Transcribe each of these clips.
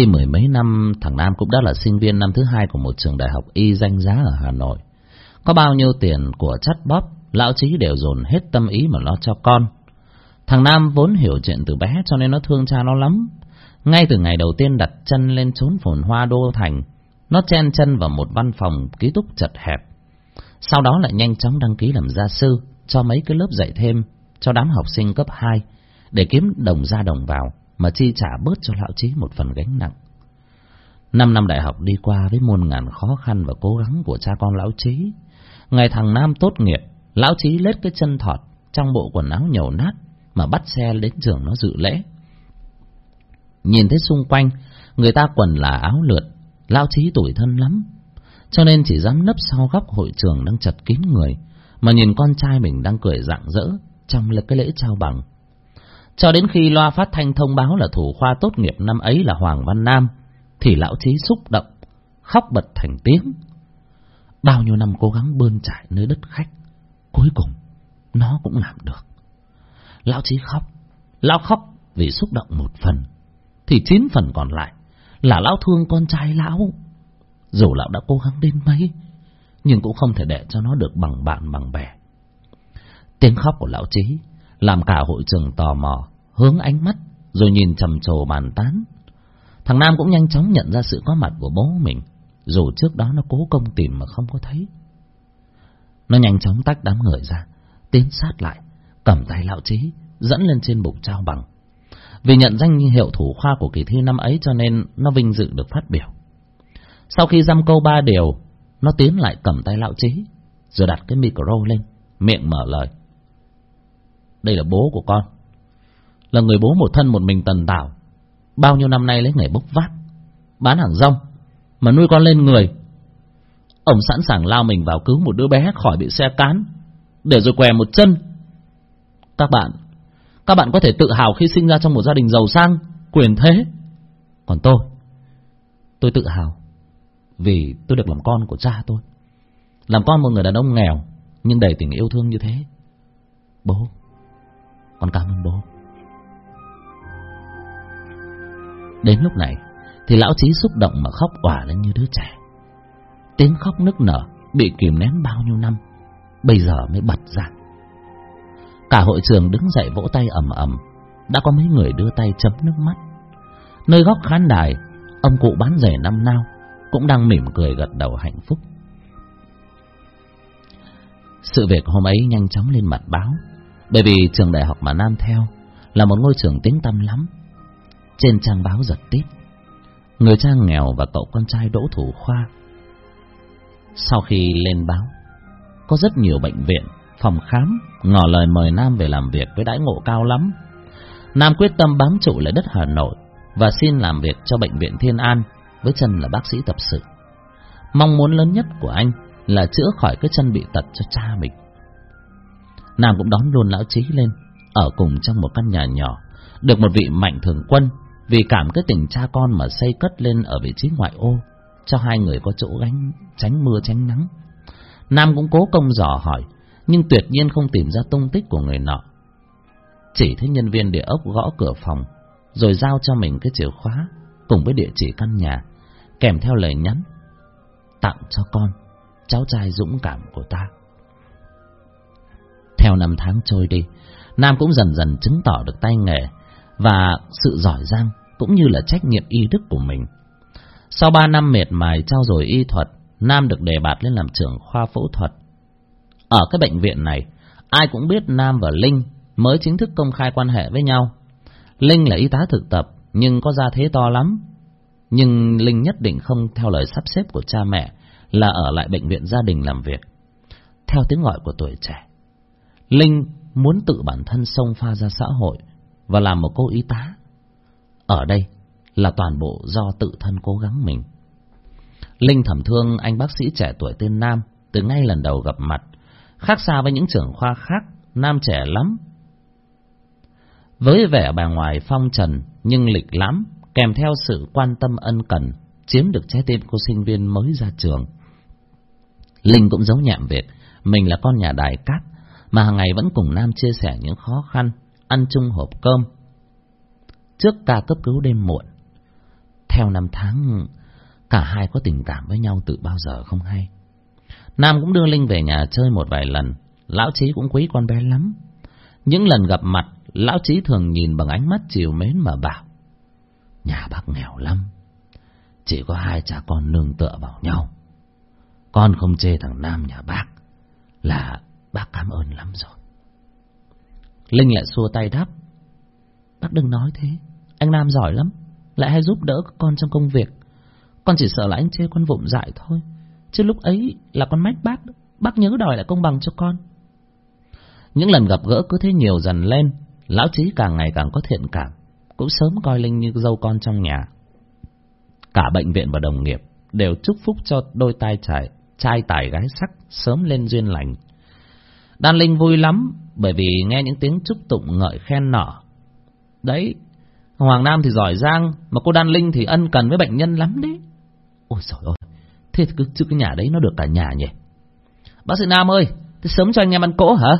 khi mười mấy năm thằng Nam cũng đã là sinh viên năm thứ hai của một trường đại học y danh giá ở Hà Nội. Có bao nhiêu tiền của chắt bóp, lão trí đều dồn hết tâm ý mà lo cho con. Thằng Nam vốn hiểu chuyện từ bé cho nên nó thương cha nó lắm. Ngay từ ngày đầu tiên đặt chân lên chốn phồn hoa đô thành, nó chen chân vào một văn phòng ký túc chật hẹp. Sau đó lại nhanh chóng đăng ký làm gia sư cho mấy cái lớp dạy thêm cho đám học sinh cấp 2 để kiếm đồng ra đồng vào mà chi trả bớt cho lão trí một phần gánh nặng. Năm năm đại học đi qua với muôn ngàn khó khăn và cố gắng của cha con lão trí. Ngày thằng Nam tốt nghiệp, lão trí lết cái chân thọt trong bộ quần áo nhầu nát mà bắt xe đến trường nó dự lễ. Nhìn thấy xung quanh, người ta quần là áo lượt, lão trí tuổi thân lắm. Cho nên chỉ dám nấp sau góc hội trường đang chật kín người, mà nhìn con trai mình đang cười rạng rỡ trong cái lễ trao bằng. Cho đến khi loa phát thanh thông báo là thủ khoa tốt nghiệp năm ấy là Hoàng Văn Nam, thì lão trí xúc động, khóc bật thành tiếng. Bao nhiêu năm cố gắng bươn trải nơi đất khách, cuối cùng nó cũng làm được. Lão trí khóc, lão khóc vì xúc động một phần, thì chín phần còn lại là lão thương con trai lão. Dù lão đã cố gắng đến mấy, nhưng cũng không thể để cho nó được bằng bạn bằng bè. Tiếng khóc của lão trí làm cả hội trường tò mò, hướng ánh mắt, rồi nhìn trầm trồ bàn tán. Thằng Nam cũng nhanh chóng nhận ra sự có mặt của bố mình, dù trước đó nó cố công tìm mà không có thấy. Nó nhanh chóng tách đám người ra, tiến sát lại, cầm tay lão trí, dẫn lên trên bục trao bằng. Vì nhận danh hiệu thủ khoa của kỳ thi năm ấy cho nên nó vinh dự được phát biểu. Sau khi dăm câu ba điều, nó tiến lại cầm tay lão trí, rồi đặt cái micro lên, miệng mở lời. Đây là bố của con, là người bố một thân một mình tần tảo, bao nhiêu năm nay lấy nghề bốc vác, bán hàng rong, mà nuôi con lên người. Ông sẵn sàng lao mình vào cứu một đứa bé khỏi bị xe cán, để rồi què một chân. Các bạn, các bạn có thể tự hào khi sinh ra trong một gia đình giàu sang, quyền thế. Còn tôi, tôi tự hào vì tôi được làm con của cha tôi. Làm con một người đàn ông nghèo, nhưng đầy tình yêu thương như thế. Bố, con cảm ơn bố. Đến lúc này thì lão trí xúc động mà khóc òa lên như đứa trẻ. Tiếng khóc nức nở bị kìm nén bao nhiêu năm, bây giờ mới bật ra. Cả hội trường đứng dậy vỗ tay ầm ầm, đã có mấy người đưa tay chấm nước mắt. Nơi góc khán đài, ông cụ bán rẻ năm nao cũng đang mỉm cười gật đầu hạnh phúc. Sự việc hôm ấy nhanh chóng lên mặt báo, bởi vì trường đại học mà Nam theo là một ngôi trường tiếng tăm lắm. Trên trang báo giật tít, người cha nghèo và cậu con trai đỗ thủ khoa. Sau khi lên báo, có rất nhiều bệnh viện, phòng khám ngỏ lời mời Nam về làm việc với đãi ngộ cao lắm. Nam quyết tâm bám trụ lại đất Hà Nội và xin làm việc cho bệnh viện Thiên An với chân là bác sĩ tập sự. Mong muốn lớn nhất của anh là chữa khỏi cái chân bị tật cho cha mình. Nam cũng đón luôn lão trí lên, ở cùng trong một căn nhà nhỏ, được một vị mạnh thường quân vì cảm cái tình cha con mà xây cất lên ở vị trí ngoại ô, cho hai người có chỗ gánh tránh mưa tránh nắng. Nam cũng cố công dò hỏi, nhưng tuyệt nhiên không tìm ra tung tích của người nọ. Chỉ thấy nhân viên địa ốc gõ cửa phòng, rồi giao cho mình cái chìa khóa cùng với địa chỉ căn nhà, kèm theo lời nhắn tặng cho con, cháu trai dũng cảm của ta. Theo năm tháng trôi đi, Nam cũng dần dần chứng tỏ được tay nghề và sự giỏi giang cũng như là trách nhiệm y đức của mình. Sau ba năm mệt mài trao dồi y thuật, Nam được đề bạt lên làm trưởng khoa phẫu thuật. Ở cái bệnh viện này, ai cũng biết Nam và Linh mới chính thức công khai quan hệ với nhau. Linh là y tá thực tập, nhưng có gia thế to lắm. Nhưng Linh nhất định không theo lời sắp xếp của cha mẹ là ở lại bệnh viện gia đình làm việc. Theo tiếng gọi của tuổi trẻ, Linh muốn tự bản thân xông pha ra xã hội và làm một cô y tá. Ở đây là toàn bộ do tự thân cố gắng mình. Linh thầm thương anh bác sĩ trẻ tuổi tên Nam từ ngay lần đầu gặp mặt. Khác xa với những trưởng khoa khác, Nam trẻ lắm. Với vẻ bề ngoài phong trần nhưng lịch lãm, kèm theo sự quan tâm ân cần, chiếm được trái tim cô sinh viên mới ra trường. Linh cũng giấu nhẹm việc mình là con nhà đài cát, mà hàng ngày vẫn cùng Nam chia sẻ những khó khăn, ăn chung hộp cơm. Trước ca cấp cứu đêm muộn, Theo năm tháng, cả hai có tình cảm với nhau từ bao giờ không hay. Nam cũng đưa Linh về nhà chơi một vài lần, lão trí cũng quý con bé lắm. Những lần gặp mặt, lão trí thường nhìn bằng ánh mắt chiều mến mà bảo. Nhà bác nghèo lắm, chỉ có hai cha con nương tựa vào nhau. Con không chê thằng Nam nhà bác, là bác cảm ơn lắm rồi. Linh lại xua tay đáp. Bác đừng nói thế, anh Nam giỏi lắm, lại hay giúp đỡ con trong công việc. Con chỉ sợ là anh chê con vụng dại thôi, chứ lúc ấy là con mách bác, bác nhớ đòi lại công bằng cho con. Những lần gặp gỡ cứ thế nhiều dần lên, lão trí càng ngày càng có thiện cảm, cũng sớm coi Linh như dâu con trong nhà. Cả bệnh viện và đồng nghiệp đều chúc phúc cho đôi tai trải, trai tài gái sắc sớm lên duyên lành. Đan Linh vui lắm bởi vì nghe những tiếng chúc tụng ngợi khen nọ. Đấy, Hoàng Nam thì giỏi giang, mà cô Đan Linh thì ân cần với bệnh nhân lắm đấy. Ôi trời ơi, thế cứ, chứ cái nhà đấy nó được cả nhà nhỉ? Bác sĩ Nam ơi, thế sớm cho anh em ăn cỗ hả?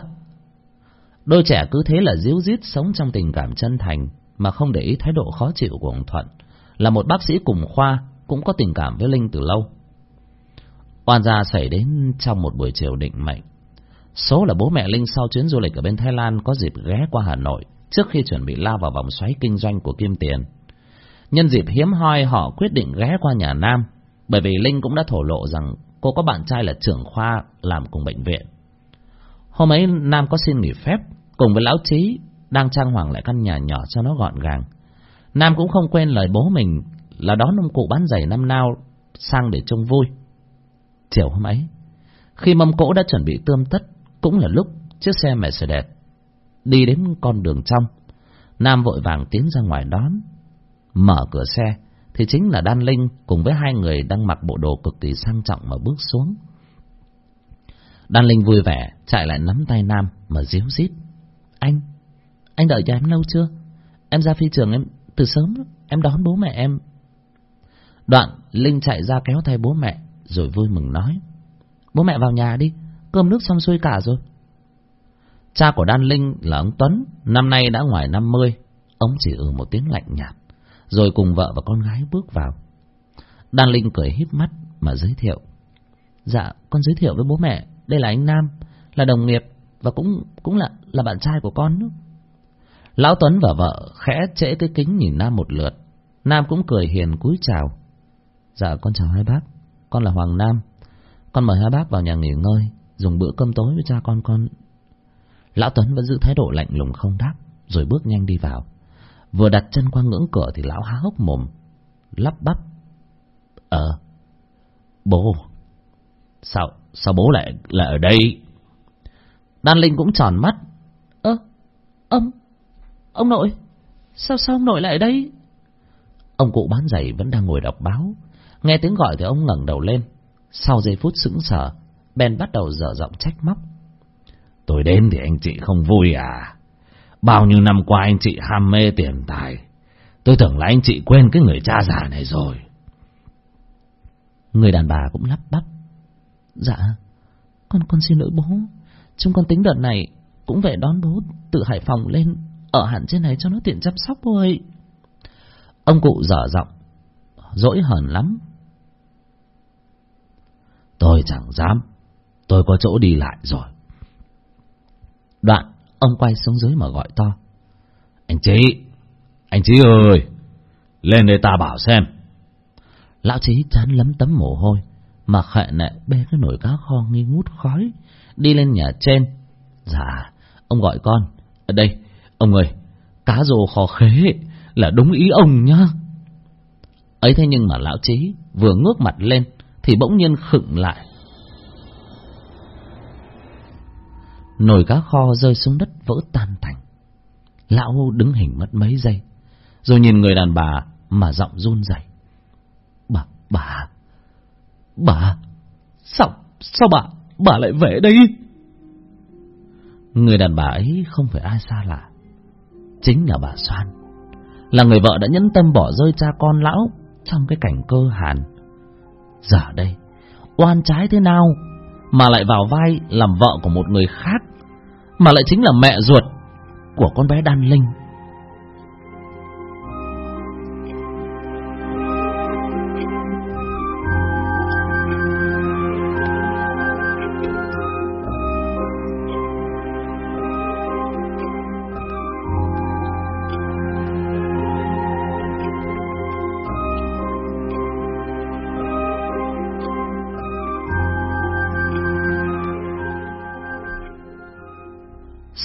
Đôi trẻ cứ thế là díu dít sống trong tình cảm chân thành mà không để ý thái độ khó chịu của ông Thuận. Là một bác sĩ cùng khoa cũng có tình cảm với Linh từ lâu. Oan gia xảy đến trong một buổi chiều định mệnh. Số là bố mẹ Linh sau chuyến du lịch ở bên Thái Lan có dịp ghé qua Hà Nội trước khi chuẩn bị lao vào vòng xoáy kinh doanh của Kim Tiền. Nhân dịp hiếm hoi họ quyết định ghé qua nhà Nam bởi vì Linh cũng đã thổ lộ rằng cô có bạn trai là trưởng khoa làm cùng bệnh viện. Hôm ấy Nam có xin nghỉ phép cùng với Lão Trí đang trang hoàng lại căn nhà nhỏ cho nó gọn gàng. Nam cũng không quên lời bố mình là đón ông cụ bán giày năm nào sang để trông vui. Chiều hôm ấy, khi mâm cỗ đã chuẩn bị tươm tất, cũng là lúc chiếc xe Mercedes đi đến con đường trong. Nam vội vàng tiến ra ngoài đón. Mở cửa xe, thì chính là Đan Linh cùng với hai người đang mặc bộ đồ cực kỳ sang trọng mà bước xuống. Đan Linh vui vẻ, chạy lại nắm tay Nam mà díu dít. Anh, anh đợi cho em lâu chưa? Em ra phi trường em từ sớm, em đón bố mẹ em. Đoạn, Linh chạy ra kéo tay bố mẹ, rồi vui mừng nói. Bố mẹ vào nhà đi, cơm nước xong xuôi cả rồi. Cha của Đan Linh là ông Tuấn, năm nay đã ngoài năm mươi, ông chỉ ừ một tiếng lạnh nhạt, rồi cùng vợ và con gái bước vào. Đan Linh cười híp mắt mà giới thiệu. Dạ, con giới thiệu với bố mẹ, đây là anh Nam, là đồng nghiệp và cũng cũng là là bạn trai của con nữa. Lão Tuấn và vợ khẽ trễ cái kính nhìn Nam một lượt. Nam cũng cười hiền cúi chào. Dạ con chào hai bác, con là Hoàng Nam. Con mời hai bác vào nhà nghỉ ngơi, dùng bữa cơm tối với cha con con. Lão Tuấn vẫn giữ thái độ lạnh lùng không đáp, rồi bước nhanh đi vào. Vừa đặt chân qua ngưỡng cửa thì lão há hốc mồm, lắp bắp. Ờ, bố, sao, sao bố lại, lại ở đây? Đan Linh cũng tròn mắt. Ơ, ông, ông nội, sao sao ông nội lại ở đây? Ông cụ bán giày vẫn đang ngồi đọc báo. Nghe tiếng gọi thì ông ngẩng đầu lên. Sau giây phút sững sờ, Ben bắt đầu dở giọng trách móc. Tôi đến thì anh chị không vui à? Bao nhiêu năm qua anh chị ham mê tiền tài. Tôi tưởng là anh chị quên cái người cha già này rồi. Người đàn bà cũng lắp bắp. Dạ, con con xin lỗi bố. Chúng con tính đợt này cũng về đón bố từ Hải Phòng lên ở hẳn trên này cho nó tiện chăm sóc thôi. Ông cụ dở giọng, dỗi hờn lắm. Tôi chẳng dám, tôi có chỗ đi lại rồi. Đoạn, ông quay xuống dưới mà gọi to. Anh Chí, anh Chí ơi, lên đây ta bảo xem. Lão Chí chán lấm tấm mồ hôi, mà khệ nệ bê cái nồi cá kho nghi ngút khói, đi lên nhà trên. Dạ, ông gọi con. Ở đây, ông ơi, cá rô kho khế là đúng ý ông nhá. Ấy thế nhưng mà lão trí vừa ngước mặt lên thì bỗng nhiên khựng lại. Nồi cá kho rơi xuống đất vỡ tan thành. Lão đứng hình mất mấy giây, rồi nhìn người đàn bà mà giọng run rẩy. Bà, bà, bà, sao, sao bà, bà lại về đây? Người đàn bà ấy không phải ai xa lạ, chính là bà Soan, là người vợ đã nhẫn tâm bỏ rơi cha con lão trong cái cảnh cơ hàn. Giờ đây, oan trái thế nào mà lại vào vai làm vợ của một người khác, mà lại chính là mẹ ruột của con bé Đan Linh.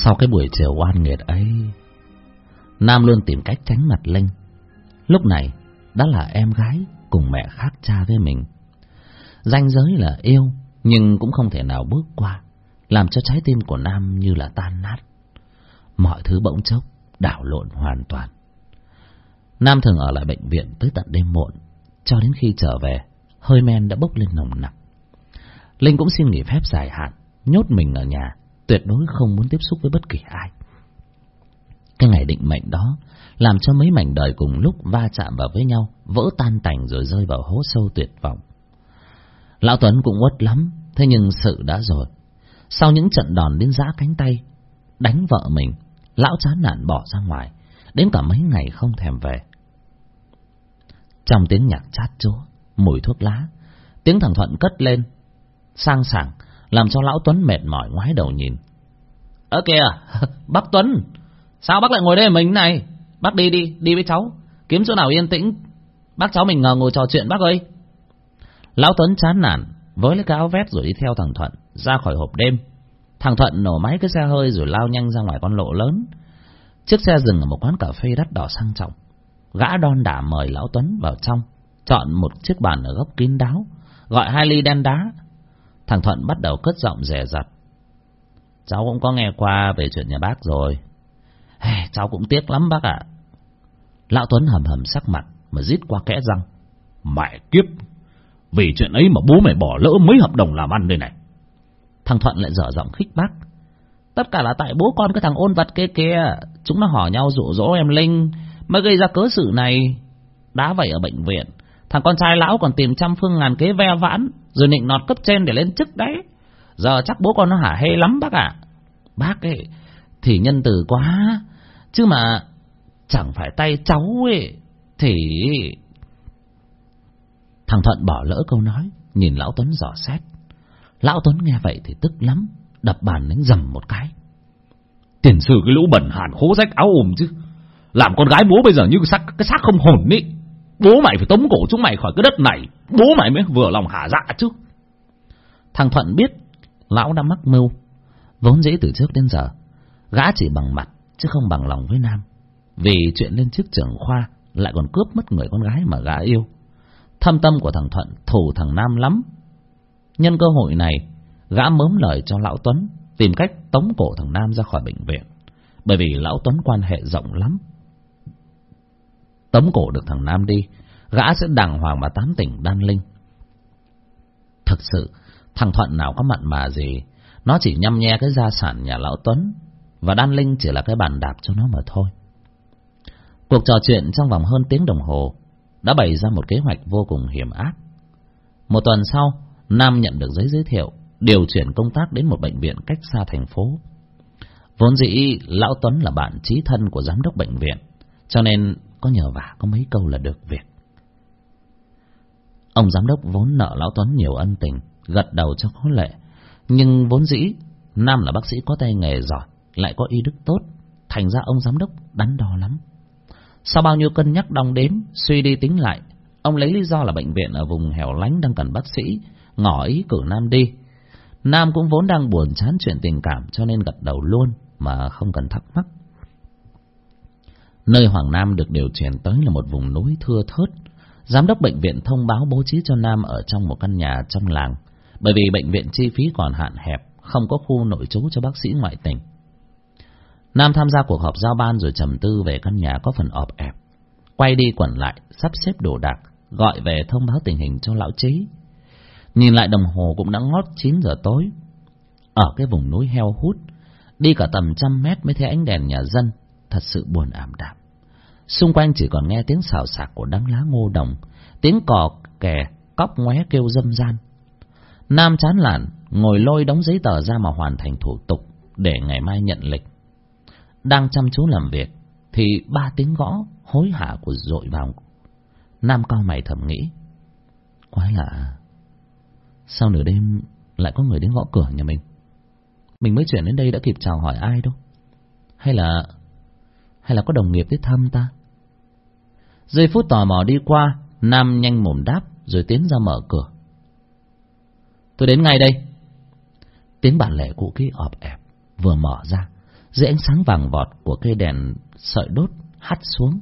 Sau cái buổi chiều oan nghiệt ấy, Nam luôn tìm cách tránh mặt Linh. Lúc này, đã là em gái cùng mẹ khác cha với mình. Danh giới là yêu, nhưng cũng không thể nào bước qua, làm cho trái tim của Nam như là tan nát. Mọi thứ bỗng chốc, đảo lộn hoàn toàn. Nam thường ở lại bệnh viện tới tận đêm muộn, cho đến khi trở về, hơi men đã bốc lên nồng nặc. Linh cũng xin nghỉ phép dài hạn, nhốt mình ở nhà, tuyệt đối không muốn tiếp xúc với bất kỳ ai. Cái ngày định mệnh đó làm cho mấy mảnh đời cùng lúc va chạm vào với nhau, vỡ tan tành rồi rơi vào hố sâu tuyệt vọng. Lão Tuấn cũng uất lắm, thế nhưng sự đã rồi. Sau những trận đòn đến giã cánh tay, đánh vợ mình, lão chán nản bỏ ra ngoài, đến cả mấy ngày không thèm về. Trong tiếng nhạc chát chúa, mùi thuốc lá, tiếng thằng Thuận cất lên, sang sảng, làm cho lão Tuấn mệt mỏi ngoái đầu nhìn. Ơ kìa, bác Tuấn, sao bác lại ngồi đây mình này? Bác đi đi, đi với cháu, kiếm chỗ nào yên tĩnh, bác cháu mình ngờ ngồi trò chuyện bác ơi. Lão Tuấn chán nản, với lấy cái áo vét rồi đi theo thằng Thuận ra khỏi hộp đêm. Thằng Thuận nổ máy cái xe hơi rồi lao nhanh ra ngoài con lộ lớn. Chiếc xe dừng ở một quán cà phê đắt đỏ sang trọng. Gã đon đả mời Lão Tuấn vào trong, chọn một chiếc bàn ở góc kín đáo, gọi hai ly đen đá. Thằng Thuận bắt đầu cất giọng rẻ rặt. Cháu cũng có nghe qua về chuyện nhà bác rồi. Hey, cháu cũng tiếc lắm bác ạ. Lão Tuấn hầm hầm sắc mặt mà rít qua kẽ răng. Mẹ kiếp, vì chuyện ấy mà bố mẹ bỏ lỡ mấy hợp đồng làm ăn đây này. Thằng Thuận lại dở giọng khích bác. Tất cả là tại bố con cái thằng ôn vật kia kia. Chúng nó hỏi nhau dụ dỗ em Linh mới gây ra cớ sự này. Đá vậy ở bệnh viện. Thằng con trai lão còn tìm trăm phương ngàn kế ve vãn. Rồi nịnh nọt cấp trên để lên chức đấy. Giờ chắc bố con nó hả hê lắm bác ạ. Bác ấy thì nhân từ quá. Chứ mà chẳng phải tay cháu ấy. Thì Thằng Thuận bỏ lỡ câu nói, nhìn Lão Tuấn dò xét. Lão Tuấn nghe vậy thì tức lắm, đập bàn đánh dầm một cái. Tiền sử cái lũ bẩn hàn khố rách áo ồm chứ. Làm con gái bố bây giờ như cái xác, cái xác không hồn ý. Bố mày phải tống cổ chúng mày khỏi cái đất này. Bố mày mới vừa lòng hả dạ chứ. Thằng Thuận biết Lão đã mắc mưu. Vốn dĩ từ trước đến giờ, gã chỉ bằng mặt chứ không bằng lòng với Nam. Vì chuyện lên chức trưởng khoa lại còn cướp mất người con gái mà gã yêu. Thâm tâm của thằng Thuận thù thằng Nam lắm. Nhân cơ hội này, gã mớm lời cho Lão Tuấn tìm cách tống cổ thằng Nam ra khỏi bệnh viện. Bởi vì Lão Tuấn quan hệ rộng lắm. Tống cổ được thằng Nam đi, gã sẽ đàng hoàng mà tán tỉnh Đan Linh. Thực sự, thằng Thuận nào có mặn mà gì, nó chỉ nhăm nhe cái gia sản nhà Lão Tuấn, và Đan Linh chỉ là cái bàn đạp cho nó mà thôi. Cuộc trò chuyện trong vòng hơn tiếng đồng hồ đã bày ra một kế hoạch vô cùng hiểm ác. Một tuần sau, Nam nhận được giấy giới thiệu, điều chuyển công tác đến một bệnh viện cách xa thành phố. Vốn dĩ, Lão Tuấn là bạn trí thân của giám đốc bệnh viện, cho nên có nhờ vả có mấy câu là được việc. Ông giám đốc vốn nợ Lão Tuấn nhiều ân tình, gật đầu cho có lệ, nhưng vốn dĩ, Nam là bác sĩ có tay nghề giỏi, lại có y đức tốt, thành ra ông giám đốc đắn đo lắm. Sau bao nhiêu cân nhắc đong đếm, suy đi tính lại, ông lấy lý do là bệnh viện ở vùng hẻo lánh đang cần bác sĩ, ngỏ ý cử Nam đi. Nam cũng vốn đang buồn chán chuyện tình cảm cho nên gật đầu luôn mà không cần thắc mắc. Nơi Hoàng Nam được điều chuyển tới là một vùng núi thưa thớt. Giám đốc bệnh viện thông báo bố trí cho Nam ở trong một căn nhà trong làng, bởi vì bệnh viện chi phí còn hạn hẹp, không có khu nội trú cho bác sĩ ngoại tỉnh. Nam tham gia cuộc họp giao ban rồi trầm tư về căn nhà có phần ọp ẹp. Quay đi quẩn lại, sắp xếp đồ đạc, gọi về thông báo tình hình cho lão trí. Nhìn lại đồng hồ cũng đã ngót 9 giờ tối. Ở cái vùng núi heo hút, đi cả tầm trăm mét mới thấy ánh đèn nhà dân, thật sự buồn ảm đạm. Xung quanh chỉ còn nghe tiếng xào xạc của đám lá ngô đồng, tiếng cò kè, cóc ngoé kêu dâm gian. Nam chán lản, ngồi lôi đóng giấy tờ ra mà hoàn thành thủ tục để ngày mai nhận lịch đang chăm chú làm việc thì ba tiếng gõ hối hả của dội vào nam cao mày thầm nghĩ quái lạ à, sao nửa đêm lại có người đến gõ cửa nhà mình mình mới chuyển đến đây đã kịp chào hỏi ai đâu hay là hay là có đồng nghiệp tới thăm ta? Giây phút tò mò đi qua, nam nhanh mồm đáp rồi tiến ra mở cửa. Tôi đến ngay đây. Tiếng bản lệ cũ kỹ ọp ẹp, vừa mở ra, dưới ánh sáng vàng vọt của cây đèn sợi đốt hắt xuống,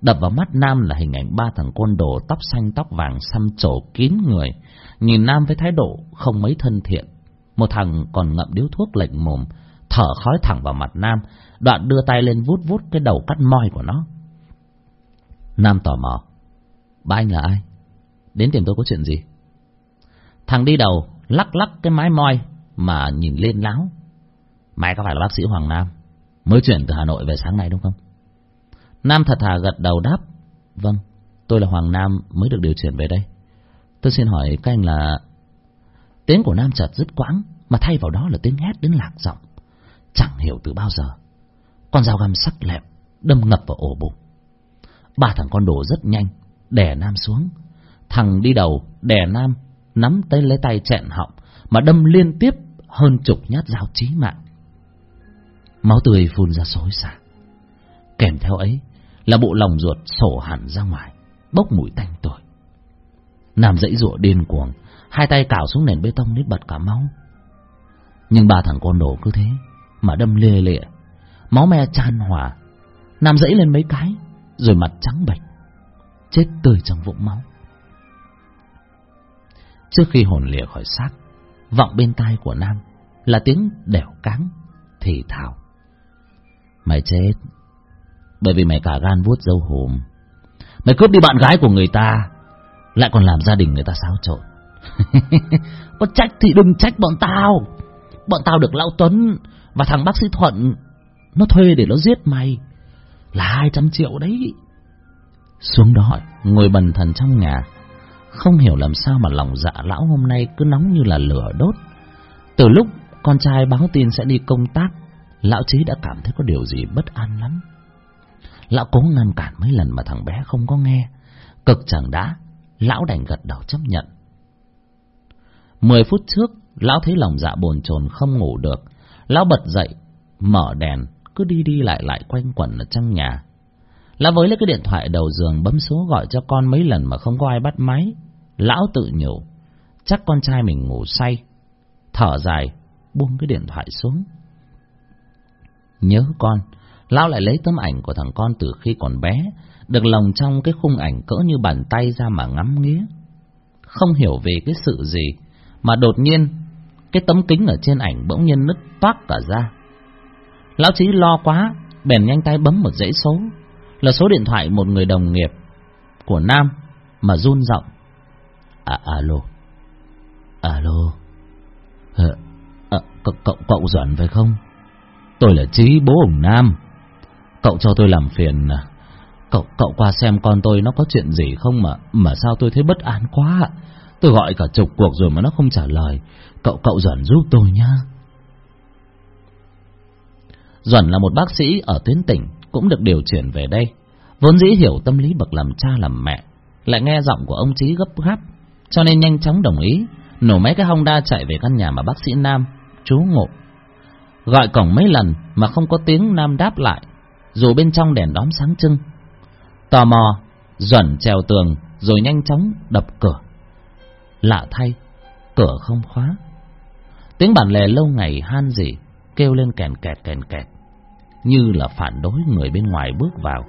đập vào mắt nam là hình ảnh ba thằng côn đồ tóc xanh tóc vàng xăm trổ kín người, nhìn nam với thái độ không mấy thân thiện. Một thằng còn ngậm điếu thuốc lệnh mồm thở khói thẳng vào mặt nam, đoạn đưa tay lên vút vút cái đầu cắt moi của nó. Nam tò mò ba anh là ai? Đến tìm tôi có chuyện gì? Thằng đi đầu lắc lắc cái mái moi mà nhìn lên láo. Mày có phải là bác sĩ hoàng nam? Mới chuyển từ hà nội về sáng nay đúng không? Nam thật thà gật đầu đáp vâng tôi là hoàng nam mới được điều chuyển về đây. Tôi xin hỏi các anh là tiếng của nam chợt dứt quãng mà thay vào đó là tiếng hét đến lạc giọng chẳng hiểu từ bao giờ. Con dao găm sắc lẹm, đâm ngập vào ổ bụng. Ba thằng con đồ rất nhanh, đè nam xuống. Thằng đi đầu, đè nam, nắm tay lấy tay chẹn họng, mà đâm liên tiếp hơn chục nhát dao chí mạng. Máu tươi phun ra xối xả. Kèm theo ấy là bộ lòng ruột sổ hẳn ra ngoài, bốc mùi tanh tuổi. nam dãy giụa điên cuồng, hai tay cào xuống nền bê tông đến bật cả máu. Nhưng ba thằng con đồ cứ thế mà đâm lê lịa. Máu me chan hòa, nam dẫy lên mấy cái, rồi mặt trắng bệch, chết tươi trong vũng máu. Trước khi hồn lìa khỏi xác, vọng bên tai của nam là tiếng đẻo cáng, thì thào. Mày chết, bởi vì mày cả gan vuốt dâu hùm. Mày cướp đi bạn gái của người ta, lại còn làm gia đình người ta xáo trộn. Có trách thì đừng trách bọn tao. Bọn tao được lão tuấn và thằng bác sĩ thuận, nó thuê để nó giết mày. Là hai trăm triệu đấy. Xuống đó ngồi bần thần trong nhà. Không hiểu làm sao mà lòng dạ lão hôm nay cứ nóng như là lửa đốt. Từ lúc con trai báo tin sẽ đi công tác, lão trí đã cảm thấy có điều gì bất an lắm. Lão cố ngăn cản mấy lần mà thằng bé không có nghe. Cực chẳng đã, lão đành gật đầu chấp nhận. Mười phút trước, lão thấy lòng dạ bồn chồn không ngủ được lão bật dậy, mở đèn, cứ đi đi lại lại quanh quẩn ở trong nhà. Lão với lấy cái điện thoại đầu giường bấm số gọi cho con mấy lần mà không có ai bắt máy. Lão tự nhủ, chắc con trai mình ngủ say. Thở dài, buông cái điện thoại xuống. Nhớ con, lão lại lấy tấm ảnh của thằng con từ khi còn bé, được lồng trong cái khung ảnh cỡ như bàn tay ra mà ngắm nghía. Không hiểu về cái sự gì, mà đột nhiên cái tấm kính ở trên ảnh bỗng nhiên nứt toác cả ra. Lão trí lo quá bèn nhanh tay bấm một dãy số. Là số điện thoại một người đồng nghiệp của nam mà run giọng. À alo. Alo. À, à, cậu, cậu cậu duẩn phải không? Tôi là trí bố ông nam. Cậu cho tôi làm phiền à? Cậu cậu qua xem con tôi nó có chuyện gì không mà mà sao tôi thấy bất an quá tôi gọi cả chục cuộc rồi mà nó không trả lời. Cậu cậu duẩn giúp tôi nhá. Duẩn là một bác sĩ ở tuyến tỉnh, cũng được điều chuyển về đây. Vốn dĩ hiểu tâm lý bậc làm cha làm mẹ, lại nghe giọng của ông trí gấp gáp, cho nên nhanh chóng đồng ý, nổ mấy cái hông đa chạy về căn nhà mà bác sĩ nam, chú ngộ. Gọi cổng mấy lần mà không có tiếng nam đáp lại, dù bên trong đèn đóm sáng trưng. Tò mò, duẩn trèo tường rồi nhanh chóng đập cửa lạ thay, cửa không khóa. Tiếng bản lề lâu ngày han gì kêu lên kèn kẹt kèn kẹt, như là phản đối người bên ngoài bước vào.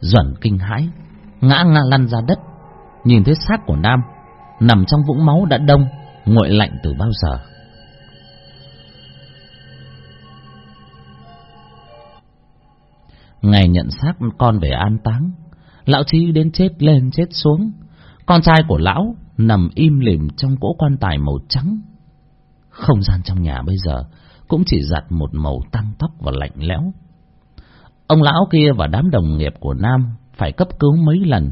Duẩn kinh hãi, ngã ngã lăn ra đất, nhìn thấy xác của nam nằm trong vũng máu đã đông, nguội lạnh từ bao giờ. Ngày nhận xác con về an táng. Lão chi đến chết lên chết xuống. Con trai của lão nằm im lìm trong cỗ quan tài màu trắng. Không gian trong nhà bây giờ cũng chỉ giặt một màu tăng tóc và lạnh lẽo. Ông lão kia và đám đồng nghiệp của nam phải cấp cứu mấy lần.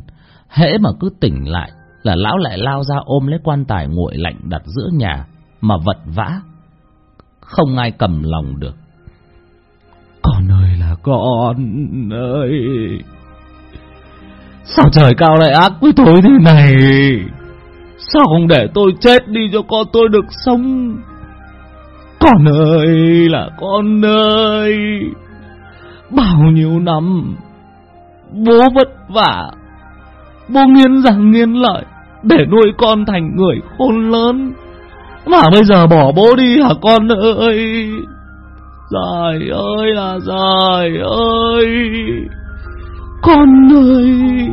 Hễ mà cứ tỉnh lại là lão lại lao ra ôm lấy quan tài nguội lạnh đặt giữa nhà mà vật vã. Không ai cầm lòng được con ơi là con ơi sao trời cao lại ác với tôi thế này sao không để tôi chết đi cho con tôi được sống con ơi là con ơi bao nhiêu năm, bố vất vả, bố nghiên rằng nghiên lợi để nuôi con thành người khôn lớn. Mà bây giờ bỏ bố đi hả con ơi? Dài ơi là dài ơi! Con ơi!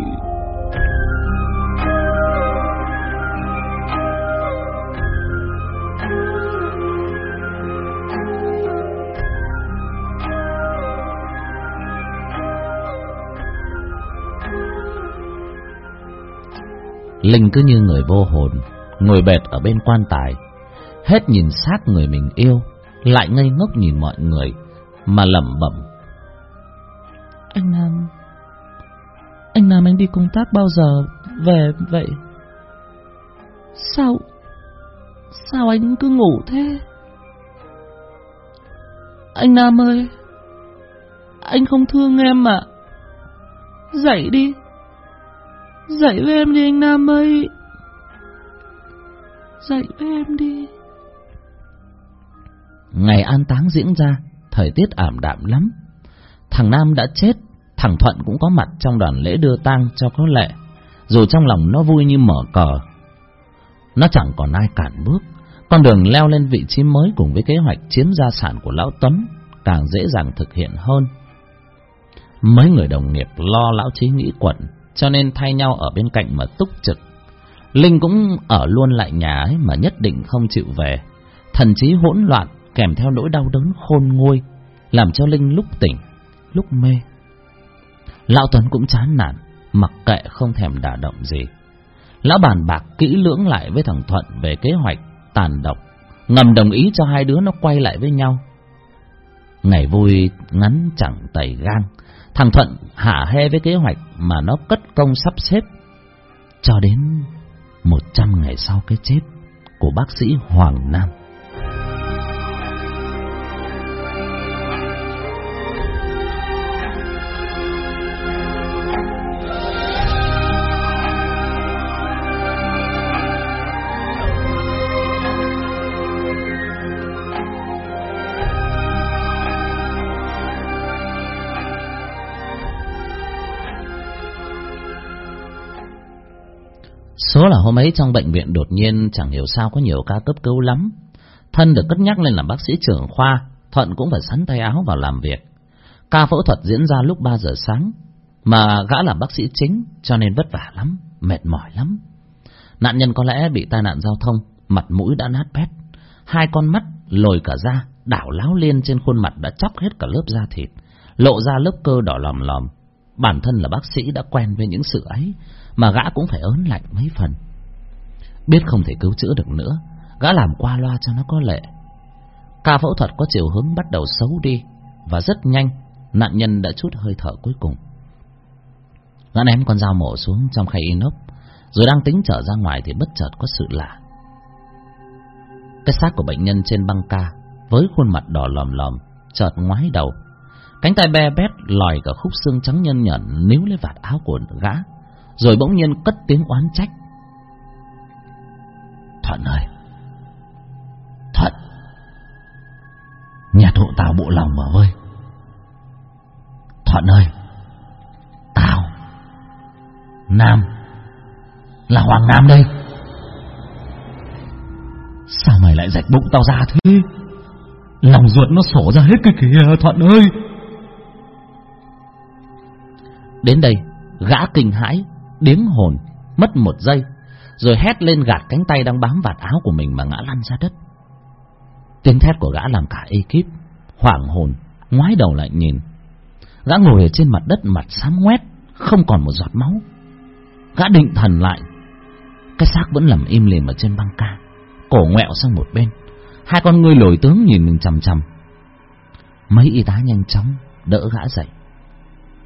Linh cứ như người vô hồn, ngồi bệt ở bên quan tài, hết nhìn xác người mình yêu, lại ngây ngốc nhìn mọi người, mà lẩm bẩm. Anh Nam, anh Nam anh đi công tác bao giờ về vậy? Sao, sao anh cứ ngủ thế? Anh Nam ơi, anh không thương em mà, dậy đi. Dậy với em đi anh Nam ơi Dậy với em đi Ngày an táng diễn ra, Thời tiết ảm đạm lắm Thằng Nam đã chết, Thằng Thuận cũng có mặt trong đoàn lễ đưa tang cho có lệ Dù trong lòng nó vui như mở cờ, Nó chẳng còn ai cản bước Con đường leo lên vị trí mới Cùng với kế hoạch chiếm gia sản của Lão Tuấn Càng dễ dàng thực hiện hơn Mấy người đồng nghiệp lo Lão Chí nghĩ quẩn, cho nên thay nhau ở bên cạnh mà túc trực. Linh cũng ở luôn lại nhà ấy mà nhất định không chịu về. Thần trí hỗn loạn kèm theo nỗi đau đớn khôn nguôi, làm cho Linh lúc tỉnh, lúc mê. Lão Tuấn cũng chán nản, mặc kệ không thèm đả động gì. Lão bàn bạc kỹ lưỡng lại với thằng Thuận về kế hoạch tàn độc, ngầm đồng ý cho hai đứa nó quay lại với nhau. Ngày vui ngắn chẳng tẩy gang, Thằng Thuận hạ he với kế hoạch mà nó cất công sắp xếp cho đến một trăm ngày sau cái chết của bác sĩ Hoàng Nam. Hôm ấy trong bệnh viện đột nhiên chẳng hiểu sao có nhiều ca cấp cứu lắm. Thân được cất nhắc lên làm bác sĩ trưởng khoa, Thuận cũng phải sắn tay áo vào làm việc. Ca phẫu thuật diễn ra lúc 3 giờ sáng, mà gã là bác sĩ chính cho nên vất vả lắm, mệt mỏi lắm. Nạn nhân có lẽ bị tai nạn giao thông, mặt mũi đã nát bét. Hai con mắt lồi cả ra, đảo láo liên trên khuôn mặt đã chóc hết cả lớp da thịt, lộ ra lớp cơ đỏ lòm lòm. Bản thân là bác sĩ đã quen với những sự ấy, mà gã cũng phải ớn lạnh mấy phần. Biết không thể cứu chữa được nữa, gã làm qua loa cho nó có lệ. Ca phẫu thuật có chiều hướng bắt đầu xấu đi, và rất nhanh, nạn nhân đã chút hơi thở cuối cùng. Gã ném con dao mổ xuống trong khay inox, rồi đang tính trở ra ngoài thì bất chợt có sự lạ. Cái xác của bệnh nhân trên băng ca, với khuôn mặt đỏ lòm lòm, chợt ngoái đầu. Cánh tay be bét lòi cả khúc xương trắng nhân nhẫn níu lấy vạt áo của gã, rồi bỗng nhiên cất tiếng oán trách. Thuận ơi! Thuận! Nhà thụ tao bộ lòng mà ơi! Thuận ơi! Tao! Nam! Là Hoàng Nam đây! Sao mày lại rạch bụng tao ra thế? Lòng ruột nó sổ ra hết cái kìa Thuận ơi! Đến đây, gã kinh hãi, điếng hồn, mất một giây, rồi hét lên gạt cánh tay đang bám vạt áo của mình mà ngã lăn ra đất. Tiếng thét của gã làm cả ekip hoảng hồn, ngoái đầu lại nhìn. Gã ngồi ở trên mặt đất mặt xám ngoét, không còn một giọt máu. Gã định thần lại, cái xác vẫn nằm im lìm ở trên băng ca, cổ ngoẹo sang một bên. Hai con ngươi lồi tướng nhìn mình chằm chằm. Mấy y tá nhanh chóng đỡ gã dậy.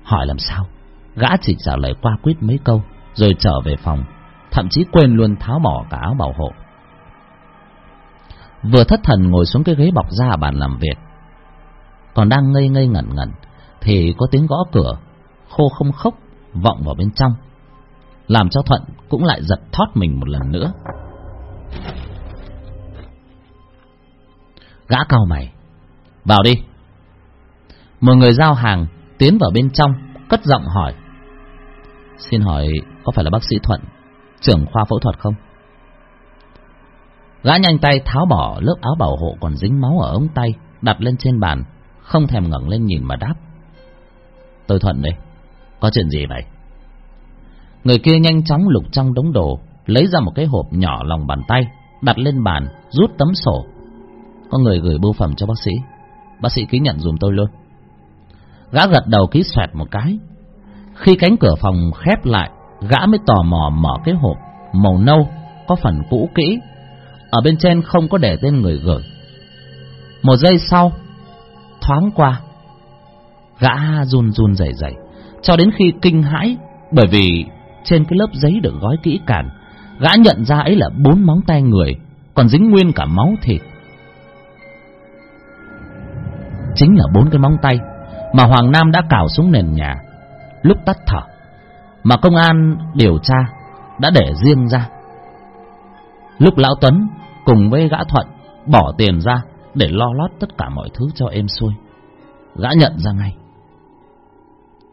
Hỏi làm sao? Gã chỉ trả lời qua quyết mấy câu Rồi trở về phòng Thậm chí quên luôn tháo bỏ cả áo bảo hộ. Vừa thất thần ngồi xuống cái ghế bọc ra bàn làm việc, Còn đang ngây ngây ngẩn ngẩn, Thì có tiếng gõ cửa, Khô không khốc, Vọng vào bên trong, Làm cho Thuận cũng lại giật thót mình một lần nữa. Gã cao mày, Vào đi. Một người giao hàng Tiến vào bên trong, Cất giọng hỏi, Xin hỏi có phải là bác sĩ Thuận? Trưởng khoa phẫu thuật không? Gã nhanh tay tháo bỏ lớp áo bảo hộ còn dính máu ở ống tay, đặt lên trên bàn, không thèm ngẩng lên nhìn mà đáp. Tôi thuận đây, có chuyện gì vậy? Người kia nhanh chóng lục trong đống đồ, lấy ra một cái hộp nhỏ lòng bàn tay, đặt lên bàn, rút tấm sổ. Có người gửi bưu phẩm cho bác sĩ. Bác sĩ ký nhận dùm tôi luôn. Gã gật đầu ký xoẹt một cái. Khi cánh cửa phòng khép lại gã mới tò mò mở cái hộp màu nâu có phần cũ kỹ. Ở bên trên không có để tên người gửi. Một giây sau, thoáng qua, gã run run rẩy rẩy, cho đến khi kinh hãi, bởi vì trên cái lớp giấy được gói kỹ càng, gã nhận ra ấy là bốn móng tay người, còn dính nguyên cả máu thịt. Chính là bốn cái móng tay mà hoàng nam đã cào xuống nền nhà, lúc tắt thở mà công an điều tra đã để riêng ra. Lúc lão tuấn cùng với gã thuận bỏ tiền ra để lo lót tất cả mọi thứ cho êm xuôi, gã nhận ra ngay.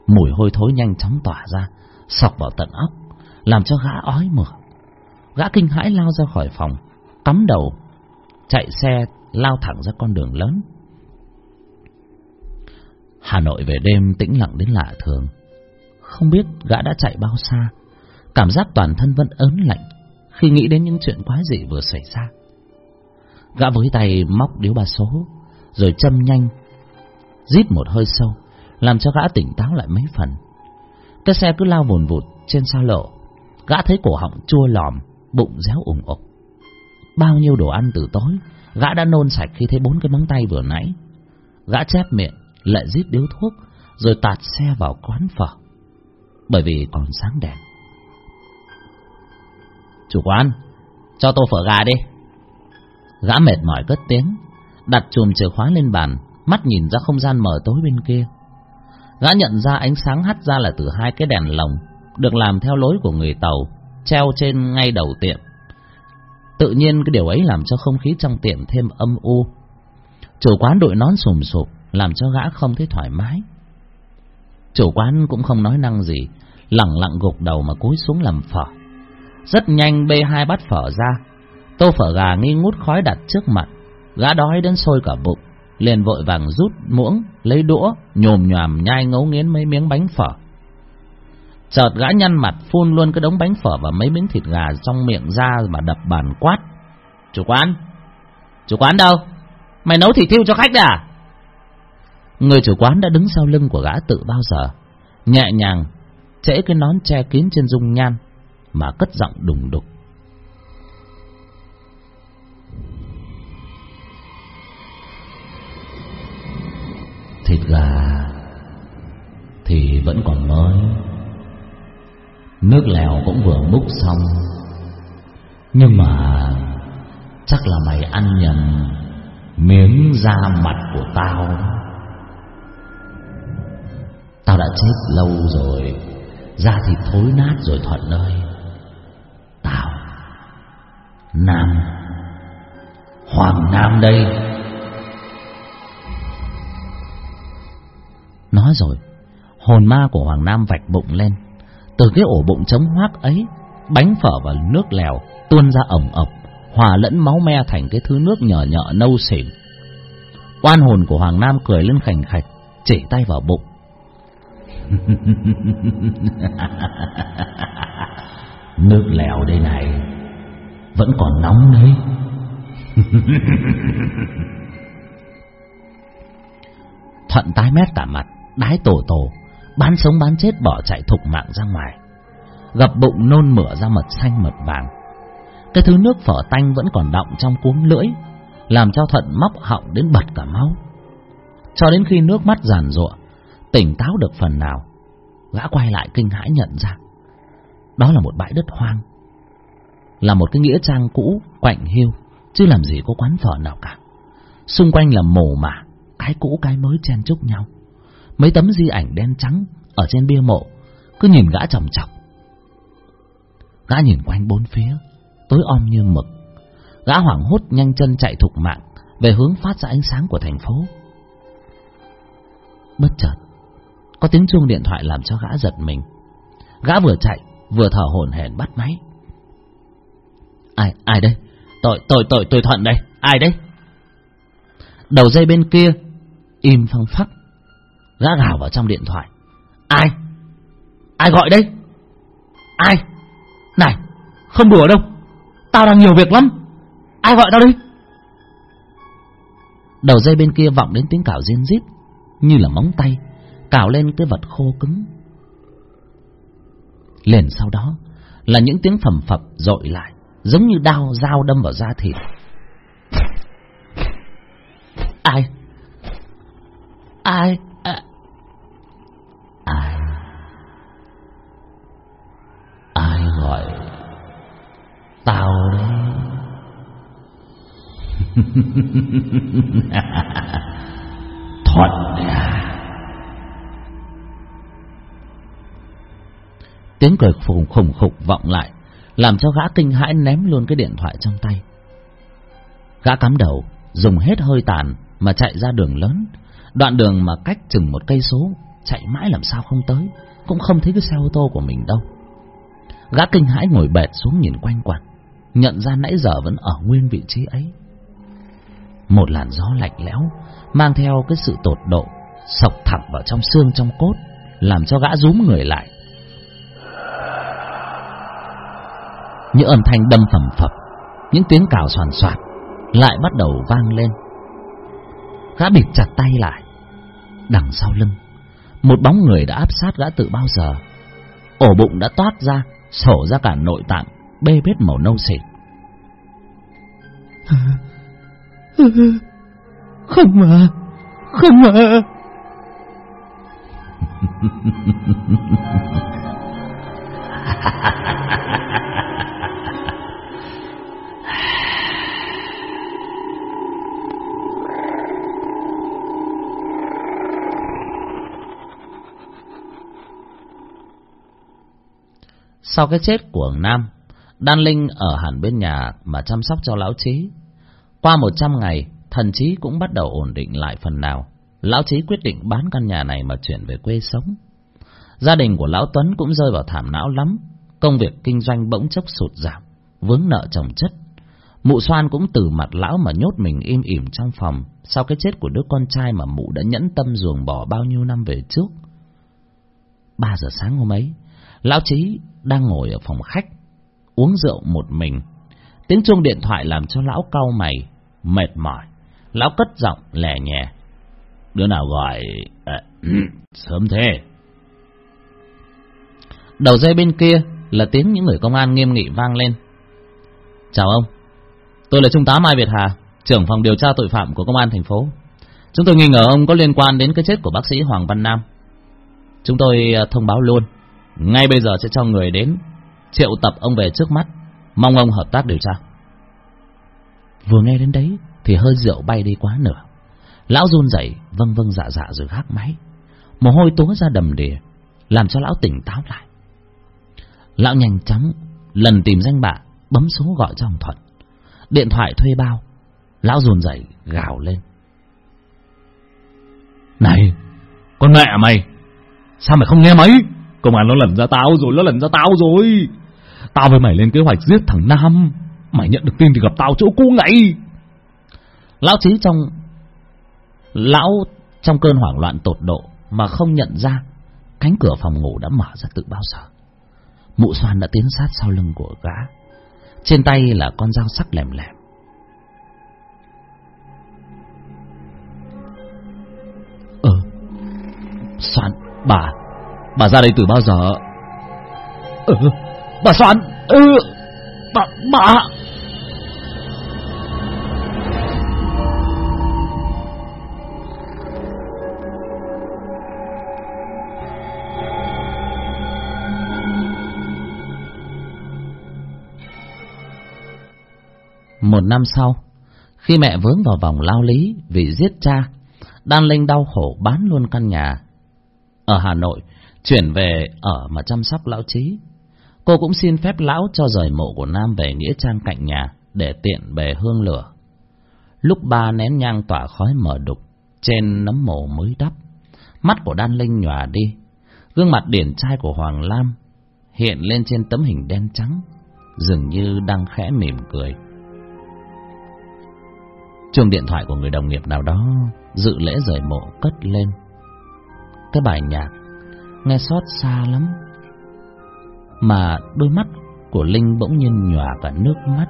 Mùi hôi thối nhanh chóng tỏa ra, sọc vào tận óc, làm cho gã ói mửa. Gã kinh hãi lao ra khỏi phòng, cắm đầu, chạy xe lao thẳng ra con đường lớn. Hà nội về đêm tĩnh lặng đến lạ thường không biết gã đã chạy bao xa. Cảm giác toàn thân vẫn ớn lạnh khi nghĩ đến những chuyện quái dị vừa xảy ra. Gã với tay móc điếu ba số, rồi châm nhanh, rít một hơi sâu, làm cho gã tỉnh táo lại mấy phần. Cái xe cứ lao vùn vụt trên xa lộ. Gã thấy cổ họng chua lòm, bụng réo ủng ục. Bao nhiêu đồ ăn từ tối, gã đã nôn sạch khi thấy bốn cái móng tay vừa nãy. Gã chép miệng, lại rít điếu thuốc, rồi tạt xe vào quán phở bởi vì còn sáng đèn. Chủ quán, cho tô phở gà đi. Gã mệt mỏi cất tiếng, đặt chùm chìa khóa lên bàn, mắt nhìn ra không gian mờ tối bên kia. Gã nhận ra ánh sáng hắt ra là từ hai cái đèn lồng, được làm theo lối của người tàu, treo trên ngay đầu tiệm. Tự nhiên cái điều ấy làm cho không khí trong tiệm thêm âm u. Chủ quán đội nón sùm sụp, làm cho gã không thấy thoải mái chủ quán cũng không nói năng gì, lẳng lặng gục đầu mà cúi xuống làm phở. Rất nhanh bê hai bát phở ra, tô phở gà nghi ngút khói đặt trước mặt, gã đói đến sôi cả bụng, liền vội vàng rút muỗng, lấy đũa, nhồm nhòm nhai ngấu nghiến mấy miếng bánh phở. Chợt gã nhăn mặt phun luôn cái đống bánh phở và mấy miếng thịt gà trong miệng ra mà đập bàn quát. Chủ quán chủ quán đâu? Mày nấu thịt thiêu cho khách đấy à? Người chủ quán đã đứng sau lưng của gã tự bao giờ. Nhẹ nhàng, trễ cái nón che kín trên dung nhan, mà cất giọng đùng đục. Thịt gà thì vẫn còn mới. Nước lèo cũng vừa múc xong. Nhưng mà chắc là mày ăn nhầm miếng da mặt của tao tao đã chết lâu rồi. Da thịt thối nát rồi thuận ơi. Tao. Nam. Hoàng nam đây. Nói rồi, hồn ma của hoàng nam vạch bụng lên. Từ cái ổ bụng trống hoác ấy, bánh phở và nước lèo tuôn ra ẩm ẩm hòa lẫn máu me thành cái thứ nước nhở nhợ nâu xỉn oan hồn của hoàng nam cười lên khành khạch, chỉ tay vào bụng. nước lèo đây này, vẫn còn nóng đấy. Thuận tái mét cả mặt, đái tổ tổ bán sống bán chết bỏ chạy thục mạng ra ngoài. Gập bụng nôn mửa ra mật xanh mật vàng. Cái thứ nước phở tanh vẫn còn đọng trong cuống lưỡi, làm cho thuận móc họng đến bật cả máu. Cho đến khi nước mắt giàn ruộng tỉnh táo được phần nào, gã quay lại kinh hãi nhận ra, đó là một bãi đất hoang, là một cái nghĩa trang cũ, quạnh hiu, chứ làm gì có quán phở nào cả. Xung quanh là mồ mả, cái cũ cái mới chen chúc nhau. Mấy tấm di ảnh đen trắng ở trên bia mộ, cứ nhìn gã chòng chọc. Gã nhìn quanh bốn phía, tối om như mực. Gã hoảng hốt nhanh chân chạy thục mạng về hướng phát ra ánh sáng của thành phố. Bất chợt có tiếng chuông điện thoại làm cho gã giật mình gã vừa chạy vừa thở hổn hển bắt máy Ai, ai đây? Tội, tội, tội, tội thuận đây. Ai đấy? Đầu dây bên kia, im phăng phắc. Gã gào vào trong điện thoại. Ai? Ai gọi đây? Ai? Này, không đùa đâu. Tao đang nhiều việc lắm. Ai gọi tao đi? Đầu dây bên kia vọng đến tiếng cào riêng rít như là móng tay cào lên cái vật khô cứng. Liền sau đó là những tiếng phẩm phập dội lại, giống như đao dao đâm vào da thịt. Ai? Ai? À... Ai? Ai gọi tao đấy? Thuận à? Tiếng cười khủng khủng khục vọng lại, làm cho gã kinh hãi ném luôn cái điện thoại trong tay. Gã cắm đầu, dùng hết hơi tàn mà chạy ra đường lớn, đoạn đường mà cách chừng một cây số, chạy mãi làm sao không tới, cũng không thấy cái xe ô tô của mình đâu. Gã kinh hãi ngồi bệt xuống nhìn quanh quẩn, nhận ra nãy giờ vẫn ở nguyên vị trí ấy. Một làn gió lạnh lẽo mang theo cái sự tột độ, sộc thẳng vào trong xương trong cốt, làm cho gã rúm người lại. Những âm thanh đâm phẩm phập, những tiếng cào soàn soạt lại bắt đầu vang lên. Gã bịt chặt tay lại, đằng sau lưng, một bóng người đã áp sát gã từ bao giờ. Ổ bụng đã toát ra, sổ ra cả nội tạng, bê bết màu nâu xịt. Không mà, không mà. Sau cái chết của Nam, Đan Linh ở hẳn bên nhà mà chăm sóc cho lão trí. Qua một trăm ngày, thần trí cũng bắt đầu ổn định lại phần nào. Lão trí quyết định bán căn nhà này mà chuyển về quê sống. Gia đình của lão Tuấn cũng rơi vào thảm não lắm. Công việc kinh doanh bỗng chốc sụt giảm, vướng nợ chồng chất. Mụ Soan cũng từ mặt lão mà nhốt mình im ỉm trong phòng sau cái chết của đứa con trai mà mụ đã nhẫn tâm ruồng bỏ bao nhiêu năm về trước. Ba giờ sáng hôm ấy, lão trí đang ngồi ở phòng khách, uống rượu một mình. Tiếng chuông điện thoại làm cho lão cau mày, mệt mỏi. Lão cất giọng lè nhẹ. Đứa nào gọi... À, sớm thế. Đầu dây bên kia là tiếng những người công an nghiêm nghị vang lên. Chào ông, tôi là Trung tá Mai Việt Hà, trưởng phòng điều tra tội phạm của công an thành phố. Chúng tôi nghi ngờ ông có liên quan đến cái chết của bác sĩ Hoàng Văn Nam. Chúng tôi à, thông báo luôn, ngay bây giờ sẽ cho người đến triệu tập ông về trước mắt, mong ông hợp tác điều tra. Vừa nghe đến đấy thì hơi rượu bay đi quá nửa. Lão run rẩy, vâng vâng dạ dạ rồi hát máy. Mồ hôi túa ra đầm đìa, làm cho lão tỉnh táo lại. Lão nhanh chóng lần tìm danh bạ, bấm số gọi cho ông Thuận. Điện thoại thuê bao, lão run rẩy gào lên. Này, con mẹ mày, sao mày không nghe máy? Công an nó lần ra tao rồi, nó lần ra tao rồi. Tao với mày lên kế hoạch giết thằng Nam. Mày nhận được tin thì gặp tao chỗ cũ ngay. Lão trí trong... Lão trong cơn hoảng loạn tột độ mà không nhận ra cánh cửa phòng ngủ đã mở ra từ bao giờ. Mụ xoan đã tiến sát sau lưng của gã. Trên tay là con dao sắc lẻm lẻm. Ờ, xoan, bà, bà ra đây từ bao giờ? Ừ, bà xoan, ừ, bà, bà... Một năm sau, khi mẹ vướng vào vòng lao lý vì giết cha, Đan Linh đau khổ bán luôn căn nhà. Ở Hà Nội, chuyển về ở mà chăm sóc lão trí. Cô cũng xin phép lão cho rời mộ của Nam về Nghĩa Trang cạnh nhà để tiện bề hương lửa. Lúc ba nén nhang tỏa khói mở đục trên nấm mộ mới đắp, mắt của Đan Linh nhòa đi, gương mặt điển trai của Hoàng Lam hiện lên trên tấm hình đen trắng, dường như đang khẽ mỉm cười. Chuông điện thoại của người đồng nghiệp nào đó dự lễ rời mộ cất lên. Cái bài nhạc nghe xót xa lắm. Mà đôi mắt của Linh bỗng nhiên nhòa cả nước mắt.